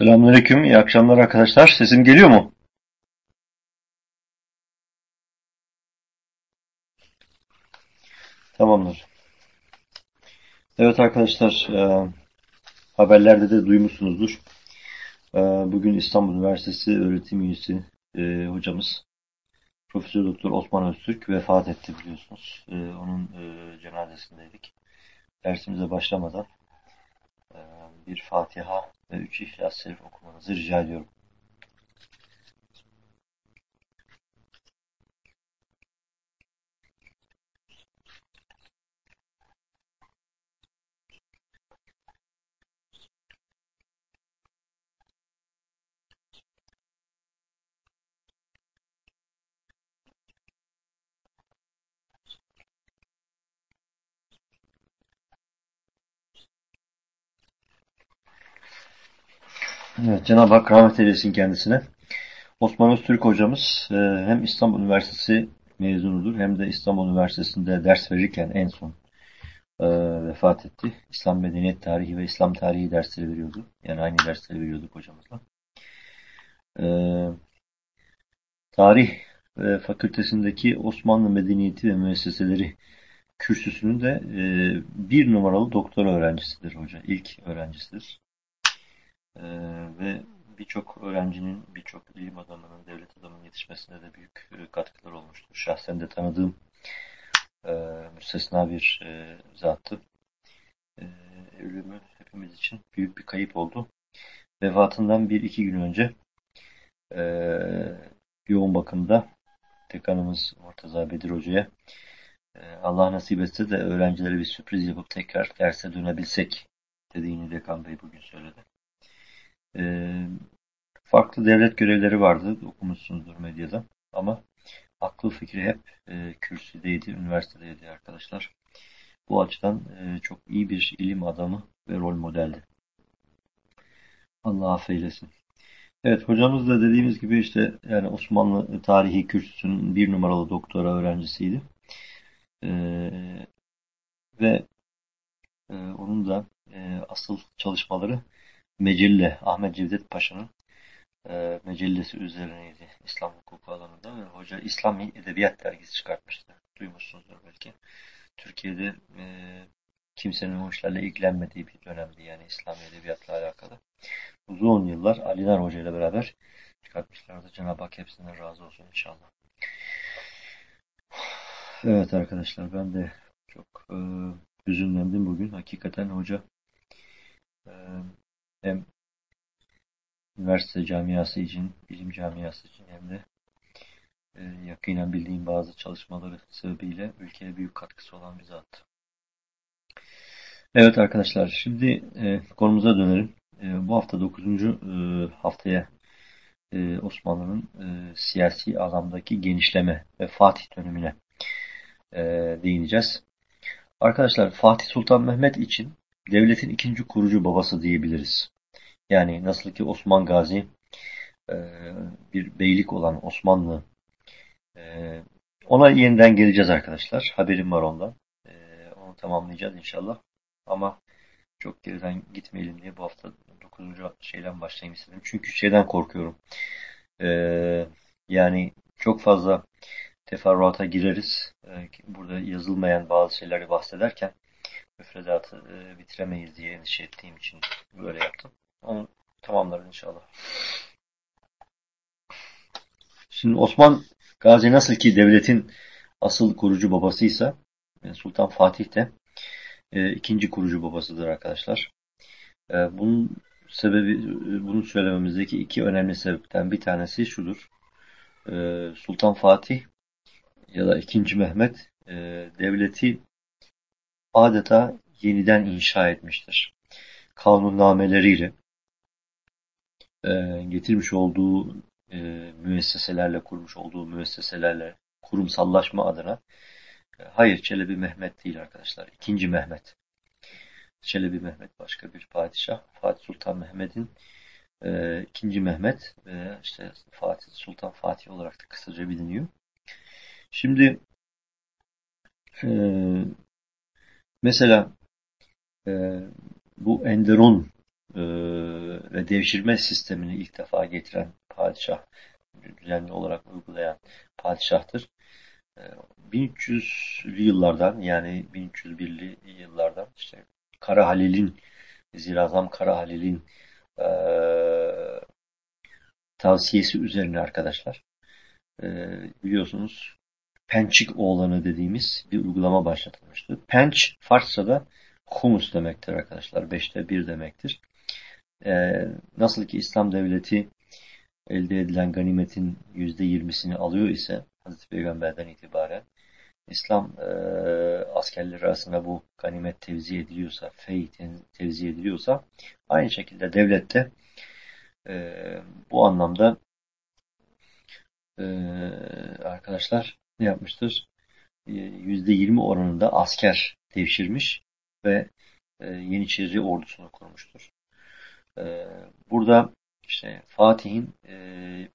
Selamünaleyküm, iyi akşamlar arkadaşlar. Sesim geliyor mu? Tamamdır. Evet arkadaşlar, e, haberlerde de duymuşsunuzdur. E, bugün İstanbul Üniversitesi öğretim üyesi e, hocamız Profesör Doktor Osman Öztürk vefat etti biliyorsunuz. E, onun e, cenazesindeydik. Dersimize başlamadan e, bir Fatiha ve üç İhlas-ı Şerif okumanızı rica ediyorum. Evet, Cenab-ı Hak rahmet eylesin kendisine. Osman Öztürk hocamız e, hem İstanbul Üniversitesi mezunudur hem de İstanbul Üniversitesi'nde ders verirken en son e, vefat etti. İslam Medeniyet Tarihi ve İslam Tarihi dersleri veriyordu. Yani aynı dersleri veriyorduk hocamızla. E, tarih fakültesindeki Osmanlı Medeniyeti ve Müesseseleri kürsüsünün de bir numaralı doktora öğrencisidir hoca. İlk öğrencisidir. Ee, ve birçok öğrencinin, birçok ilim adamının, devlet adamının yetişmesine de büyük e, katkılar olmuştur. Şahsen de tanıdığım e, müstesna bir e, zattı. E, ölümü hepimiz için büyük bir kayıp oldu. Vefatından bir iki gün önce e, yoğun bakımda dekanımız Murtaza Bedir Hoca'ya e, Allah nasip etse de öğrencilere bir sürpriz yapıp tekrar derse dönebilsek dediğini dekan bey bugün söyledi. E, farklı devlet görevleri vardı. Okumuşsunuzdur medyada. Ama aklı fikri hep e, kürsüdeydi, üniversitedeydi arkadaşlar. Bu açıdan e, çok iyi bir ilim adamı ve rol modeldi. Allah affeylesin. Evet hocamız da dediğimiz gibi işte yani Osmanlı tarihi kürsüsünün bir numaralı doktora öğrencisiydi. Ee, ve e, onun da e, asıl çalışmaları Mecelle, Ahmet Cevdet Paşa'nın e, mecellesi üzerineydi İslam hukuku alanında ve hoca İslami Edebiyat dergisi çıkartmıştı. Duymuşsunuzdur belki. Türkiye'de e, kimsenin o işlerle ilgilenmediği bir dönemdi yani İslami Edebiyatla alakalı. Uzun yıllar Ali Nar Hoca ile beraber çıkartmışlardı. Cenab-ı Hak hepsinden razı olsun inşallah. Evet arkadaşlar ben de çok e, hüzünlendim bugün. Hakikaten hoca e, hem üniversite camiası için, bilim camiası için hem de e, yakinen bildiğim bazı çalışmaları sebebiyle ülkeye büyük katkısı olan bir zat. Evet arkadaşlar şimdi e, konumuza dönelim. E, bu hafta 9. E, haftaya e, Osmanlı'nın e, siyasi alandaki genişleme ve Fatih dönemine e, değineceğiz. Arkadaşlar Fatih Sultan Mehmet için devletin ikinci kurucu babası diyebiliriz. Yani nasıl ki Osman Gazi e, bir beylik olan Osmanlı e, ona yeniden geleceğiz arkadaşlar. Haberim var ondan. E, onu tamamlayacağız inşallah. Ama çok geriden gitmeyelim diye bu hafta 9. şeyden başlayayım istedim. Çünkü şeyden korkuyorum. yani çok fazla teferruata gireriz. burada yazılmayan bazı şeyleri bahsederken müfredatı e, bitiremeyiz diye endişe ettiğim için böyle yaptım. Onu tamamlarız inşallah. Şimdi Osman Gazi nasıl ki devletin asıl kurucu babasıysa e, Sultan Fatih de e, ikinci kurucu babasıdır arkadaşlar. E, bunun sebebi bunu söylememizdeki iki önemli sebepten bir tanesi şudur. E, Sultan Fatih ya da ikinci Mehmet e, devleti adeta yeniden inşa etmiştir. Kanunnameleriyle e, getirmiş olduğu e, müesseselerle kurmuş olduğu müesseselerle kurumsallaşma adına e, hayır Çelebi Mehmet değil arkadaşlar. İkinci Mehmet. Çelebi Mehmet başka bir padişah. Fatih Sultan Mehmet'in e, ikinci Mehmet ve işte Fatih Sultan Fatih olarak da kısaca biliniyor. Şimdi e, mesela e, bu Enderun e, ve devşirme sistemini ilk defa getiren padişah, düzenli olarak uygulayan padişahtır. 1300'lü e, yıllardan yani 1301'li yıllardan işte Kara Halil'in Zirazam Kara Halil'in e, tavsiyesi üzerine arkadaşlar e, biliyorsunuz Pençik oğlanı dediğimiz bir uygulama başlatılmıştı. Penç Farsça'da humus demektir arkadaşlar. Beşte bir demektir. Ee, nasıl ki İslam devleti elde edilen ganimetin yüzde yirmisini alıyor ise Hazreti Peygamber'den itibaren İslam e, askerleri arasında bu ganimet tevzi ediliyorsa, fey tevzi ediliyorsa aynı şekilde devlette e, bu anlamda e, arkadaşlar ne yapmıştır? Yüzde yirmi oranında asker devşirmiş ve e, Yeniçeri ordusunu kurmuştur. E, burada işte Fatih'in e,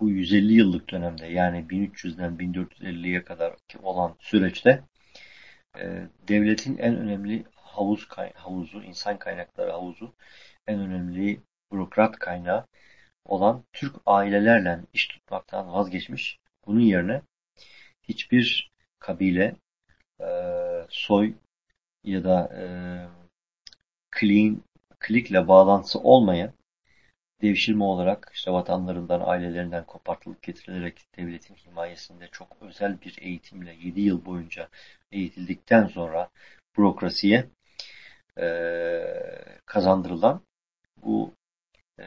bu 150 yıllık dönemde yani 1300'den 1450'ye kadar olan süreçte e, devletin en önemli havuz havuzu, insan kaynakları havuzu, en önemli bürokrat kaynağı olan Türk ailelerle iş tutmaktan vazgeçmiş. Bunun yerine hiçbir kabile, e, soy ya da e, clean, klikle bağlantısı olmayan devşirme olarak işte vatanlarından, ailelerinden kopartılıp getirilerek devletin himayesinde çok özel bir eğitimle 7 yıl boyunca eğitildikten sonra bürokrasiye e, kazandırılan bu e,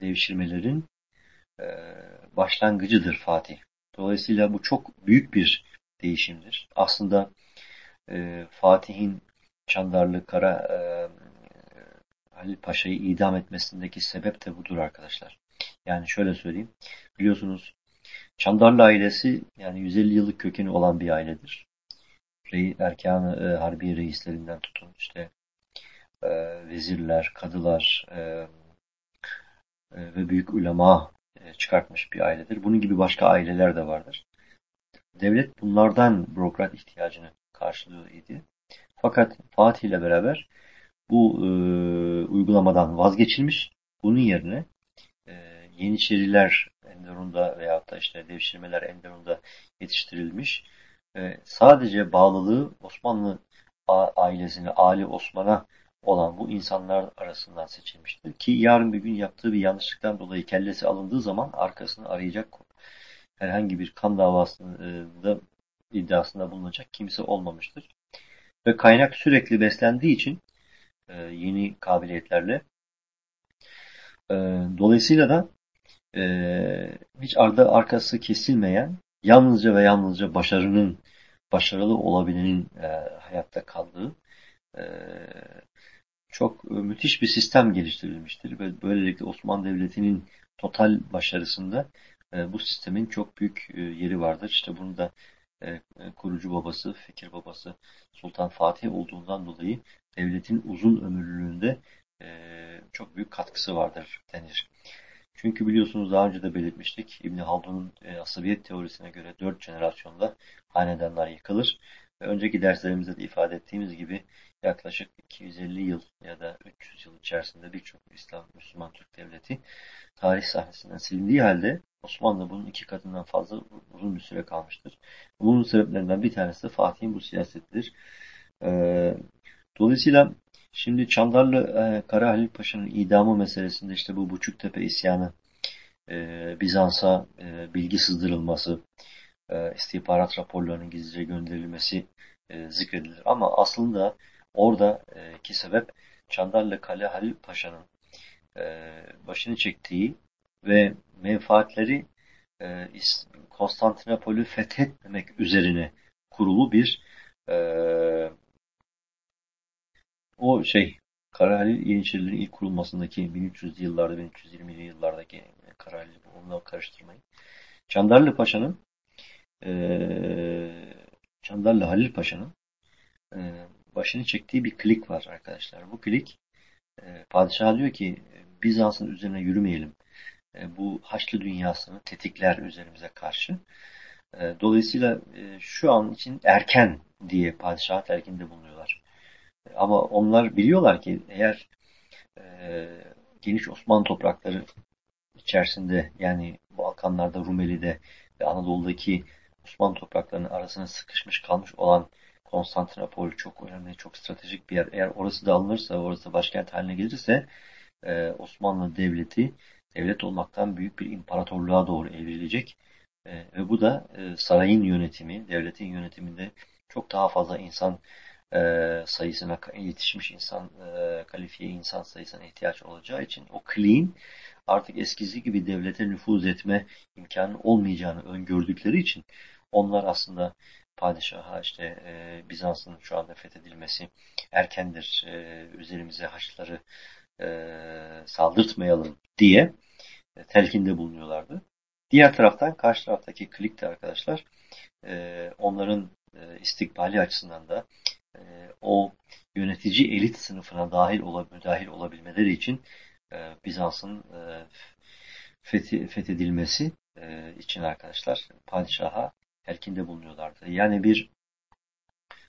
devşirmelerin e, başlangıcıdır Fatih. Dolayısıyla bu çok büyük bir değişimdir. Aslında e, Fatih'in Çandarlı Kara e, Halil Paşa'yı idam etmesindeki sebep de budur arkadaşlar. Yani şöyle söyleyeyim. Biliyorsunuz Çandarlı ailesi yani 150 yıllık kökeni olan bir ailedir. Rey, erkan e, harbi reislerinden tutun işte e, vezirler, kadılar e, e, ve büyük ulema çıkartmış bir ailedir. Bunun gibi başka aileler de vardır. Devlet bunlardan bürokrat ihtiyacını karşılıyor idi. Fakat Fatih ile beraber bu e, uygulamadan vazgeçilmiş. Bunun yerine e, Yeniçeriler Enderun'da veyahut da işte devşirmeler Enderun'da yetiştirilmiş. E, sadece bağlılığı Osmanlı ailesine, Ali Osman'a olan bu insanlar arasından seçilmiştir. Ki yarın bir gün yaptığı bir yanlışlıktan dolayı kellesi alındığı zaman arkasını arayacak herhangi bir kan davasında iddiasında bulunacak kimse olmamıştır. Ve kaynak sürekli beslendiği için e, yeni kabiliyetlerle e, dolayısıyla da e, hiç arda arkası kesilmeyen yalnızca ve yalnızca başarının başarılı olabilenin e, hayatta kaldığı e, çok e, müthiş bir sistem geliştirilmiştir ve böylelikle Osmanlı Devleti'nin total başarısında e, bu sistemin çok büyük e, yeri vardır. İşte bunu da kurucu babası, fikir babası Sultan Fatih olduğundan dolayı devletin uzun ömürlülüğünde çok büyük katkısı vardır denir. Çünkü biliyorsunuz daha önce de belirtmiştik İbn Haldun'un asabiyet teorisine göre 4 jenerasyonda hanedanlar yıkılır. Önceki derslerimizde de ifade ettiğimiz gibi yaklaşık 250 yıl ya da 300 yıl içerisinde birçok İslam, Müslüman Türk devleti tarih sahnesinden silindiği halde Osmanlı bunun iki katından fazla uzun bir süre kalmıştır. Bunun sebeplerinden bir tanesi de Fatih'in bu siyasetidir. Ee, dolayısıyla şimdi Çandarlı e, Kara Halil Paşa'nın idamı meselesinde işte bu Buçuktepe isyanı, e, Bizans'a e, bilgi sızdırılması, e, istihbarat raporlarının gizlice gönderilmesi zikredilir. Ama aslında oradaki sebep Çandarlı Kale Halil Paşa'nın e, başını çektiği ve menfaatleri e, Konstantinopol'ü fethetmemek üzerine kurulu bir e, o şey Karahalil Yeniçerilerin ilk kurulmasındaki 1300'lü yıllarda 1320'li yıllardaki Karahalil onunla karıştırmayın. Çandarlı Paşa'nın e, Çandarlı Halil Paşa'nın e, başını çektiği bir klik var arkadaşlar. Bu klik e, padişah diyor ki Bizans'ın üzerine yürümeyelim. E, bu Haçlı dünyasını tetikler üzerimize karşı. E, dolayısıyla şu an için erken diye padişah terkinde bulunuyorlar. Ama onlar biliyorlar ki eğer geniş Osmanlı toprakları içerisinde yani Balkanlarda, Rumeli'de ve Anadolu'daki Osmanlı topraklarının arasına sıkışmış kalmış olan Konstantinopol çok önemli, çok stratejik bir yer. Eğer orası da alınırsa, orası başkent haline gelirse e, Osmanlı Devleti devlet olmaktan büyük bir imparatorluğa doğru evrilecek. E, ve bu da e, sarayın yönetimi, devletin yönetiminde çok daha fazla insan sayısına yetişmiş insan, kalifiye insan sayısına ihtiyaç olacağı için o clean artık eskisi gibi devlete nüfuz etme imkanı olmayacağını öngördükleri için onlar aslında padişaha işte e, Bizans'ın şu anda fethedilmesi erkendir, e, üzerimize Haçlıları e, saldırtmayalım diye e, telkinde bulunuyorlardı. Diğer taraftan karşı taraftaki klik de arkadaşlar e, onların e, istikbali açısından da e, o yönetici elit sınıfına dahil, olab dahil olabilmeleri için e, Bizans'ın e, fethi, fethedilmesi e, için arkadaşlar padişaha telkinde bulunuyorlardı. Yani bir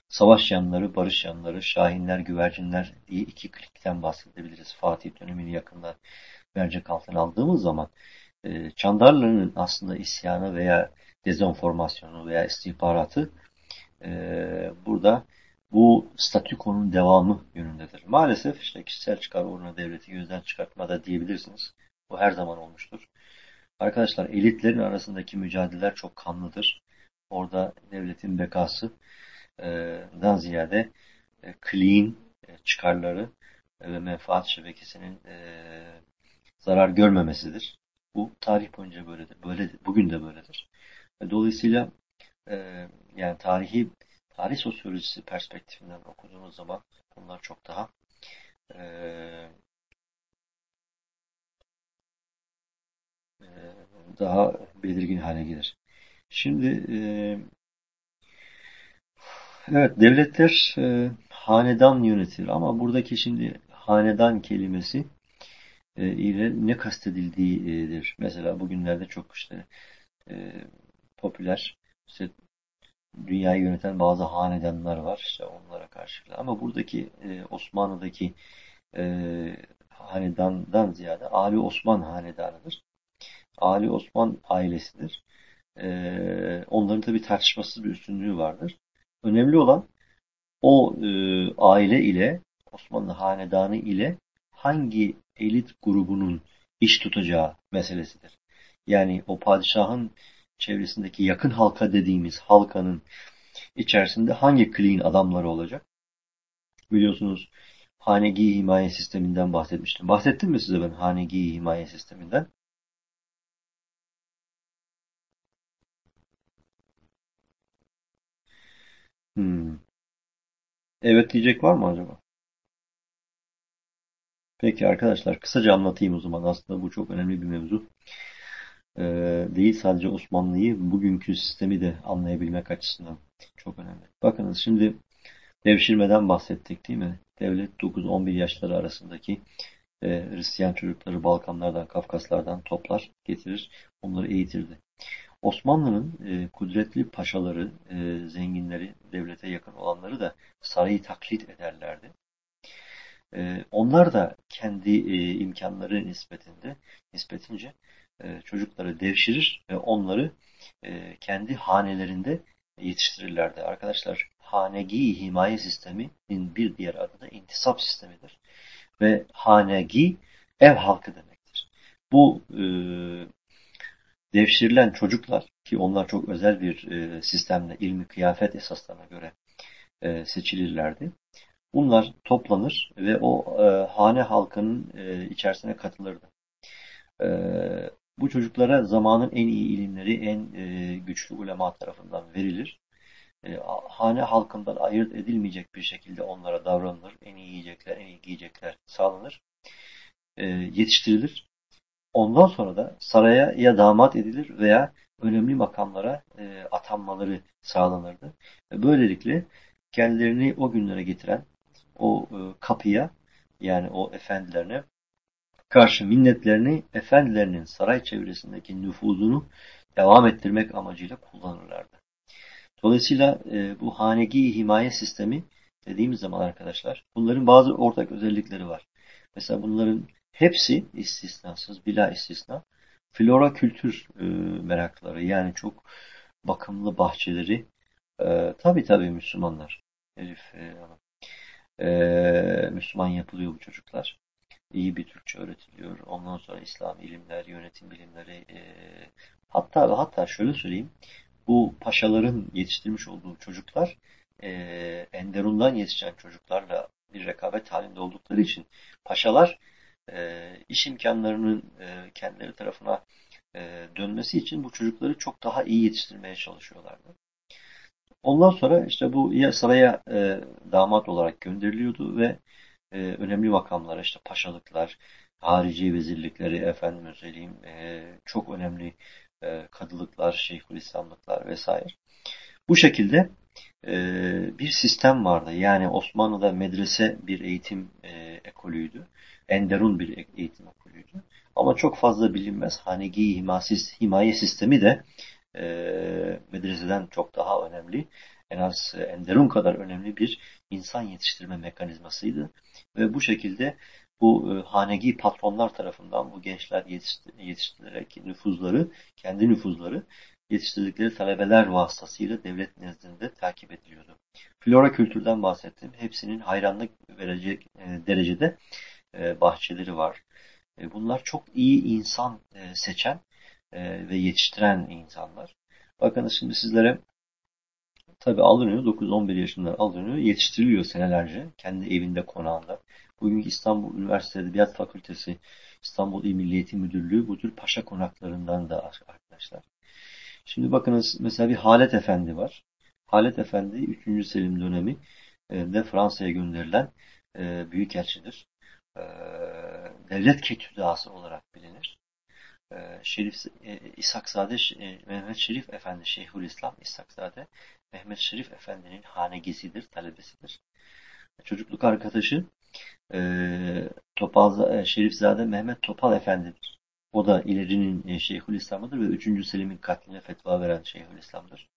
savaş yanları, barış yanları, şahinler, güvercinler diye iki klikten bahsedebiliriz. Fatih dönemini yakında mercek altına aldığımız zaman e, Çandarlı'nın aslında isyanı veya dezenformasyonu veya istihbaratı e, burada bu statükonun devamı yönündedir. Maalesef işte kişisel çıkar uğruna devleti gözden çıkartma da diyebilirsiniz. Bu her zaman olmuştur. Arkadaşlar elitlerin arasındaki mücadeleler çok kanlıdır. Orada devletin bekası dan ziyade e, clean çıkarları ve menfaat şebekesinin zarar görmemesidir. Bu tarih boyunca böyledir. Böyle, bugün de böyledir. Dolayısıyla yani tarihi tarih sosyolojisi perspektifinden okuduğunuz zaman bunlar çok daha e, daha belirgin hale gelir. Şimdi e, evet devletler e, hanedan yönetilir ama buradaki şimdi hanedan kelimesi e, ile ne kastedildiğidir. Mesela bugünlerde çok işte popüler işte dünyayı yöneten bazı hanedanlar var. İşte onlara karşı. Ama buradaki Osmanlı'daki hanedandan ziyade Ali Osman hanedanıdır. Ali Osman ailesidir. E, onların tabi tartışmasız bir üstünlüğü vardır. Önemli olan o e, aile ile Osmanlı hanedanı ile hangi elit grubunun iş tutacağı meselesidir. Yani o padişahın çevresindeki yakın halka dediğimiz halkanın içerisinde hangi clean adamları olacak? Biliyorsunuz Hanegi himaye sisteminden bahsetmiştim. Bahsettim mi size ben Hanegi himaye sisteminden? Hmm. Evet diyecek var mı acaba? Peki arkadaşlar kısaca anlatayım o zaman. Aslında bu çok önemli bir mevzu. Ee, değil sadece Osmanlı'yı bugünkü sistemi de anlayabilmek açısından çok önemli. Bakınız şimdi devşirmeden bahsettik değil mi? Devlet 9-11 yaşları arasındaki e, Hristiyan çocukları Balkanlardan, Kafkaslardan toplar, getirir, onları eğitirdi. Osmanlı'nın e, kudretli paşaları, e, zenginleri, devlete yakın olanları da sarayı taklit ederlerdi. E, onlar da kendi e, imkanları nispetinde, nispetince e, çocukları devşirir ve onları e, kendi hanelerinde yetiştirirlerdi. Arkadaşlar hanegi himaye sisteminin bir diğer adı da intisap sistemidir. Ve hanegi ev halkı demektir. Bu e, devşirilen çocuklar ki onlar çok özel bir e, sistemle ilmi kıyafet esaslarına göre e, seçilirlerdi. Bunlar toplanır ve o e, hane halkının e, içerisine katılırdı. E, bu çocuklara zamanın en iyi ilimleri, en e, güçlü ulema tarafından verilir. E, hane halkından ayırt edilmeyecek bir şekilde onlara davranılır. En iyi yiyecekler, en iyi giyecekler sağlanır. E, yetiştirilir. Ondan sonra da saraya ya damat edilir veya önemli makamlara e, atanmaları sağlanırdı. Ve böylelikle kendilerini o günlere getiren o e, kapıya yani o efendilerine karşı minnetlerini efendilerinin saray çevresindeki nüfuzunu devam ettirmek amacıyla kullanırlardı. Dolayısıyla e, bu hanegi himaye sistemi dediğimiz zaman arkadaşlar bunların bazı ortak özellikleri var. Mesela bunların hepsi istisnasız, bila istisna. Flora kültür e, merakları yani çok bakımlı bahçeleri e, tabi tabi Müslümanlar. Elif e, e, Müslüman yapılıyor bu çocuklar. İyi bir Türkçe öğretiliyor. Ondan sonra İslam ilimler yönetim bilimleri e, hatta hatta şöyle söyleyeyim. Bu paşaların yetiştirmiş olduğu çocuklar e, Enderun'dan yetişen çocuklarla bir rekabet halinde oldukları için paşalar e, iş imkanlarının e, kendileri tarafına e, dönmesi için bu çocukları çok daha iyi yetiştirmeye çalışıyorlardı. Ondan sonra işte bu ya saraya e, damat olarak gönderiliyordu ve e, önemli makamlara işte paşalıklar, harici vezirlikleri, efendim söyleyeyim e, çok önemli e, kadılıklar, şeyhülislamlıklar vesaire. Bu şekilde e, bir sistem vardı. Yani Osmanlı'da medrese bir eğitim e, ekolüydü. Enderun bir eğitim okuluydu. Ama çok fazla bilinmez. Hanegi himasis, himaye sistemi de e, medreseden çok daha önemli. En az Enderun kadar önemli bir insan yetiştirme mekanizmasıydı. Ve bu şekilde bu e, hanegi patronlar tarafından bu gençler yetiştirilerek nüfuzları, kendi nüfuzları yetiştirdikleri talebeler vasıtasıyla devlet nezdinde takip ediliyordu. Flora kültürden bahsettim. Hepsinin hayranlık verecek e, derecede e, bahçeleri var. E, bunlar çok iyi insan e, seçen ve yetiştiren insanlar. Bakın şimdi sizlere tabi alınıyor. 9-11 yaşında alınıyor. Yetiştiriliyor senelerce. Kendi evinde konağında. Bugünkü İstanbul Üniversitesi Edebiyat Fakültesi İstanbul İl Milli Müdürlüğü bu tür paşa konaklarından da arkadaşlar. Şimdi bakınız mesela bir Halet Efendi var. Halet Efendi 3. Selim dönemi de Fransa'ya gönderilen büyükelçidir. Ee, devlet ketüdası olarak bilinir. Ee, Şerif e, İshakzade e, Mehmet Şerif Efendi Şeyhülislam İshakzade Mehmet Şerif Efendi'nin hanegisidir, talebesidir. Çocukluk arkadaşı e, Topal Şerifzade Mehmet Topal Efendi'dir. O da ilerinin Şeyhülislam'ıdır ve 3. Selim'in katline fetva veren Şeyhülislam'dır.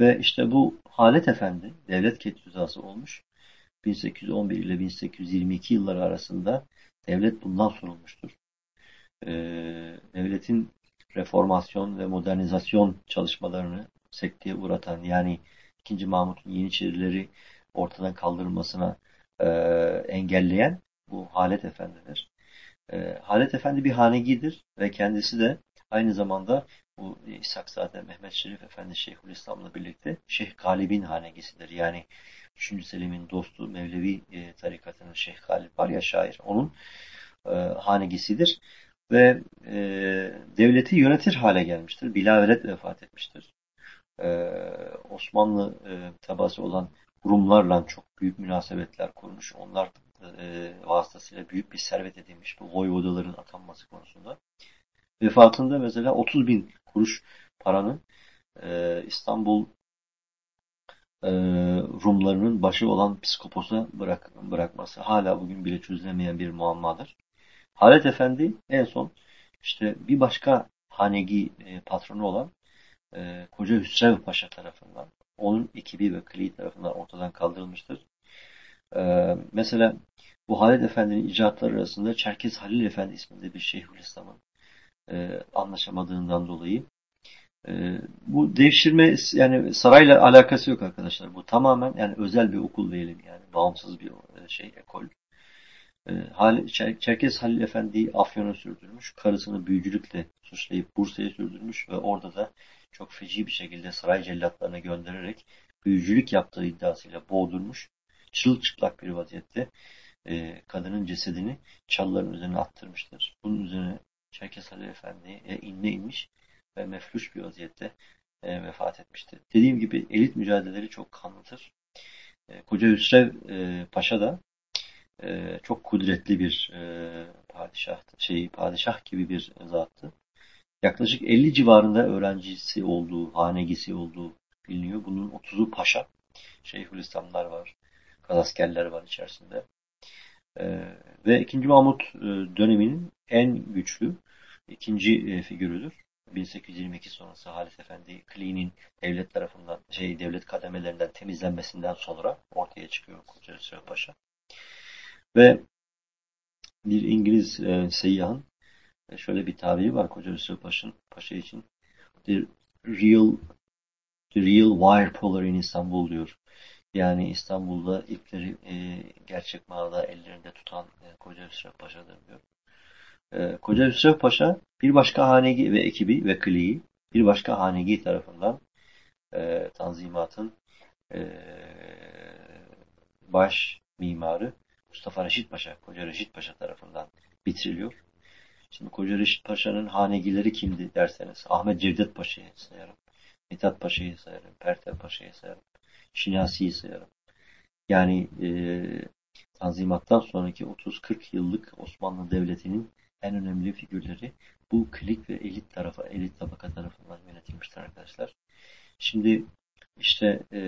Ve işte bu Halet Efendi devlet ketüzası olmuş 1811 ile 1822 yılları arasında devlet bundan sorulmuştur. Ee, devletin reformasyon ve modernizasyon çalışmalarını sekteye uğratan yani 2. Mahmut'un Yeniçerileri ortadan kaldırılmasına e, engelleyen bu Halet Efendi'dir. E, Halet Efendi bir hanegidir ve kendisi de aynı zamanda bu İshakzade Mehmet Şerif Efendi Şeyhülislam'la birlikte Şeyh Galib'in hanegisidir. Yani 3. Selim'in dostu Mevlevi e, tarikatının Şeyh Galip var ya şair. Onun e, hanegisidir. Ve e, devleti yönetir hale gelmiştir. Bilavelet vefat etmiştir. E, Osmanlı e, tabası olan Rumlarla çok büyük münasebetler kurmuş. Onlar e, vasıtasıyla büyük bir servet edinmiş bu voyvodaların atanması konusunda. Vefatında mesela 30 bin kuruş paranın e, İstanbul e, Rumlarının başı olan psikoposa bırak, bırakması hala bugün bile çözülemeyen bir muammadır. Halet Efendi en son işte bir başka hanegi e, patronu olan e, Koca Hüsrev Paşa tarafından onun ekibi ve kliği tarafından ortadan kaldırılmıştır. E, mesela bu Halet Efendi'nin icraatları arasında Çerkez Halil Efendi isminde bir Şeyhülislam'ın anlaşamadığından dolayı bu devşirme yani sarayla alakası yok arkadaşlar. Bu tamamen yani özel bir okul diyelim yani bağımsız bir e, şey ekol. E, Hal, Çerkez Halil Efendi'yi Afyon'a sürdürmüş. Karısını büyücülükle suçlayıp Bursa'ya sürdürmüş ve orada da çok feci bir şekilde saray cellatlarına göndererek büyücülük yaptığı iddiasıyla boğdurmuş. Çırılçıplak bir vaziyette e, kadının cesedini çalıların üzerine attırmıştır. Bunun üzerine Çerkes Halil Efendi'ye inne inmiş ve mefluş bir vaziyette e, vefat etmişti. Dediğim gibi elit mücadeleleri çok kanlıdır. E, Koca Hüsrev e, Paşa da e, çok kudretli bir e, padişah, şey, padişah gibi bir zattı. Yaklaşık 50 civarında öğrencisi olduğu, hanegisi olduğu biliniyor. Bunun 30'u paşa. Şeyhülislamlar var, gazaskerler var içerisinde. Ee, ve 2. Mahmut e, döneminin en güçlü ikinci e, figürüdür. 1822 sonrası Halis Efendi Kli'nin devlet tarafından şey devlet kademelerinden temizlenmesinden sonra ortaya çıkıyor Koca Paşa. Ve bir İngiliz e, seyyahın e, şöyle bir tabiri var Koca Hüsrev Paşa, Paşa için. The real the real wire puller in İstanbul diyor. Yani İstanbul'da ipleri e, gerçek manada ellerinde tutan e, Koca Hüsrev Paşa'dır diyor. E, Koca Hüsrev Paşa bir başka hanegi ve ekibi ve kliği bir başka hanegi tarafından e, Tanzimat'ın e, baş mimarı Mustafa Reşit Paşa, Koca Reşit Paşa tarafından bitiriliyor. Şimdi Koca Reşit Paşa'nın hanegileri kimdi derseniz Ahmet Cevdet Paşa'yı sayarım. Mithat Paşa'yı sayarım. Pertev Paşa'yı sayarım. Şinasi'yi sayarım. Yani e, Tanzimat'tan sonraki 30-40 yıllık Osmanlı Devleti'nin en önemli figürleri bu klik ve elit tarafa, elit tabaka tarafından yönetilmiştir arkadaşlar. Şimdi işte e,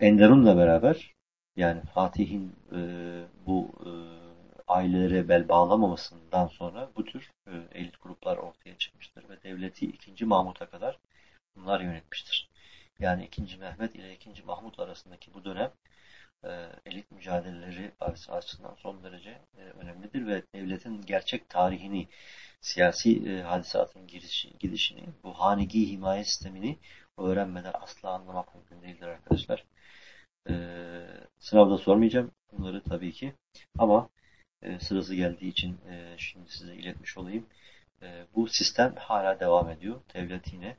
Enderun'la beraber yani Fatih'in e, bu e, ailelere bel bağlamamasından sonra bu tür e, elit gruplar ortaya çıkmıştır ve devleti 2. Mahmut'a kadar bunlar yönetmiştir. Yani 2. Mehmet ile 2. Mahmut arasındaki bu dönem e, elit mücadeleleri açısından son derece e, önemlidir ve devletin gerçek tarihini, siyasi e, hadisatın girişi, gidişini, bu hanegi himaye sistemini öğrenmeden asla anlamak mümkün değildir arkadaşlar. Sınavda sormayacağım bunları tabii ki ama sırası geldiği için şimdi size iletmiş olayım. Bu sistem hala devam ediyor. Devlet yine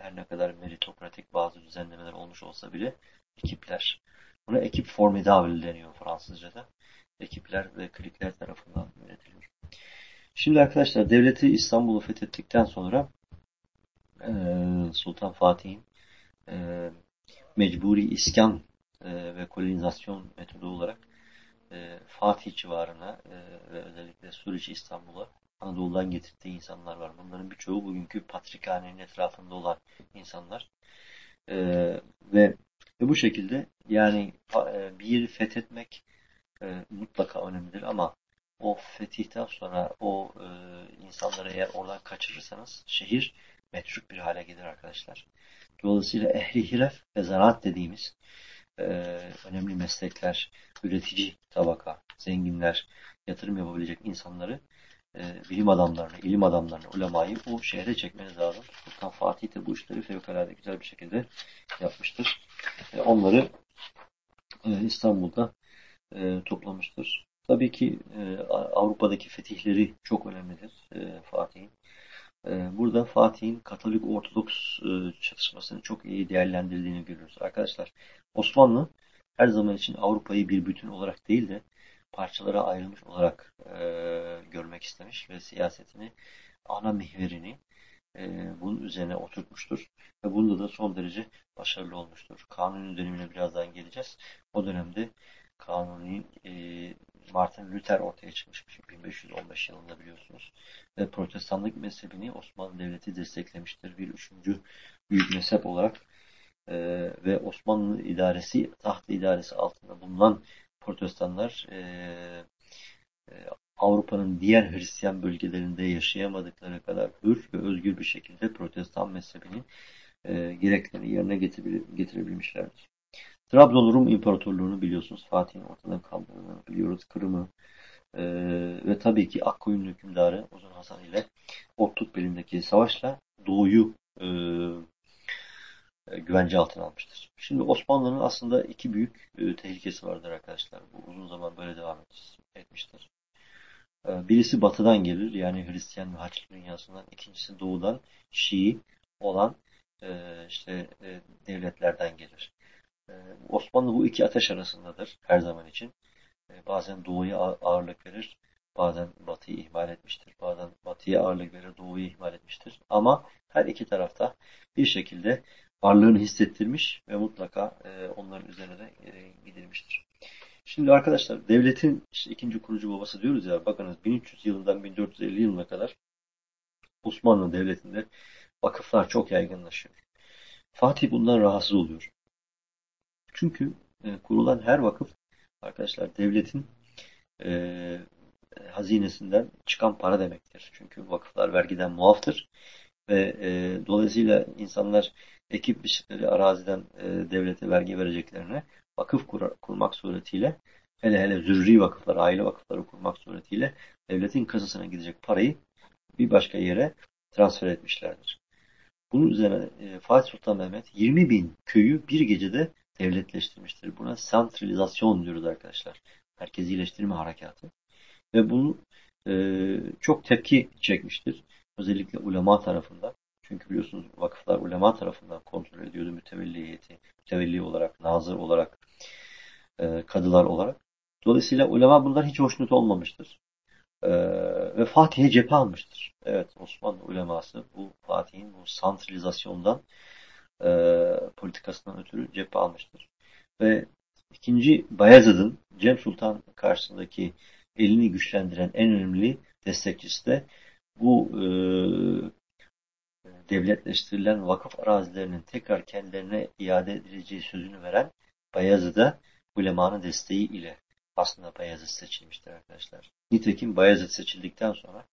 her ne kadar meritokratik bazı düzenlemeler olmuş olsa bile ekipler Buna ekip formidable deniyor Fransızca'da. Ekipler ve klikler tarafından yönetiliyor. Şimdi arkadaşlar devleti İstanbul'u fethettikten sonra e, Sultan Fatih'in e, mecburi iskan e, ve kolonizasyon metodu olarak Fatih civarına ve özellikle Suriçi İstanbul'a Anadolu'dan getirdiği insanlar var. Bunların birçoğu bugünkü Patrikhane'nin etrafında olan insanlar. ve ve bu şekilde yani e, bir yeri fethetmek e, mutlaka önemlidir ama o fetihten sonra o e, insanları eğer oradan kaçırırsanız şehir metruk bir hale gelir arkadaşlar. Dolayısıyla ehli hiref ve zanaat dediğimiz önemli meslekler, üretici tabaka, zenginler, yatırım yapabilecek insanları bilim adamlarını, ilim adamlarını, ulemayı o şehre çekmeniz lazım. Sultan Fatih de bu işleri fevkalade güzel bir şekilde yapmıştır. E, onları e, İstanbul'da e, toplamıştır. Tabii ki Avrupa'daki fetihleri çok önemlidir Fatih'in. Burada Fatih'in Katolik Ortodoks e, çatışmasını çok iyi değerlendirdiğini görüyoruz. Arkadaşlar Osmanlı her zaman için Avrupa'yı bir bütün olarak değil de parçalara ayrılmış olarak e, görmek istemiş ve siyasetini ana mihverini e, bunun üzerine oturtmuştur. Ve bunda da son derece başarılı olmuştur. Kanuni dönemine birazdan geleceğiz. O dönemde Kanuni e, Martin Luther ortaya çıkmış 1515 yılında biliyorsunuz. Ve protestanlık mezhebini Osmanlı Devleti desteklemiştir. Bir üçüncü büyük mezhep olarak e, ve Osmanlı idaresi, taht idaresi altında bulunan protestanlar Avrupa'nın diğer Hristiyan bölgelerinde yaşayamadıkları kadar hür ve özgür bir şekilde protestan mezhebinin e, gereklerini yerine getirebilmişlerdir. Trabzon Rum İmparatorluğunu biliyorsunuz. Fatih'in ortadan kaldırdığını biliyoruz. Kırım'ı e, ve tabii ki Akkoyun hükümdarı Uzun Hasan ile Ortuk belindeki savaşla Doğu'yu e, e, güvence altına almıştır. Şimdi Osmanlı'nın aslında iki büyük e, tehlikesi vardır arkadaşlar. Bu uzun zaman böyle devam etmiştir. E, birisi batıdan gelir yani Hristiyan ve Haçlı dünyasından. ikincisi doğudan Şii olan işte devletlerden gelir. Osmanlı bu iki ateş arasındadır her zaman için. Bazen doğuya ağırlık verir, bazen batıyı ihmal etmiştir, bazen batıya ağırlık verir, doğuyu ihmal etmiştir. Ama her iki tarafta bir şekilde varlığını hissettirmiş ve mutlaka e, onların üzerine de e, gidilmiştir. Şimdi arkadaşlar devletin işte ikinci kurucu babası diyoruz ya bakınız 1300 yılından 1450 yılına kadar Osmanlı Devleti'nde vakıflar çok yaygınlaşıyor. Fatih bundan rahatsız oluyor. Çünkü e, kurulan her vakıf arkadaşlar devletin e, hazinesinden çıkan para demektir. Çünkü vakıflar vergiden muaftır ve e, dolayısıyla insanlar ekip biçimleri araziden e, devlete vergi vereceklerine vakıf kur, kurmak suretiyle hele hele zürri vakıflar, aile vakıfları kurmak suretiyle devletin kasasına gidecek parayı bir başka yere transfer etmişlerdir. Bunun üzerine e, Fatih Sultan Mehmet 20 bin köyü bir gecede devletleştirmiştir. Buna santralizasyon diyoruz arkadaşlar. Merkezileştirme harekatı. Ve bunu e, çok tepki çekmiştir. Özellikle ulema tarafından. Çünkü biliyorsunuz vakıflar ulema tarafından kontrol ediyordu mütevelli heyeti. Mütevelli olarak, nazır olarak, e, kadılar olarak. Dolayısıyla ulema bundan hiç hoşnut olmamıştır. E, ve Fatih'e cephe almıştır. Evet Osmanlı uleması bu Fatih'in bu santralizasyondan e, politikasından ötürü cephe almıştır. Ve ikinci Bayezid'in Cem Sultan karşısındaki elini güçlendiren en önemli destekçisi de bu e, devletleştirilen vakıf arazilerinin tekrar kendilerine iade edileceği sözünü veren Bayezid'e ulemanın desteği ile aslında Bayezid seçilmiştir arkadaşlar. Nitekim Bayezid seçildikten sonra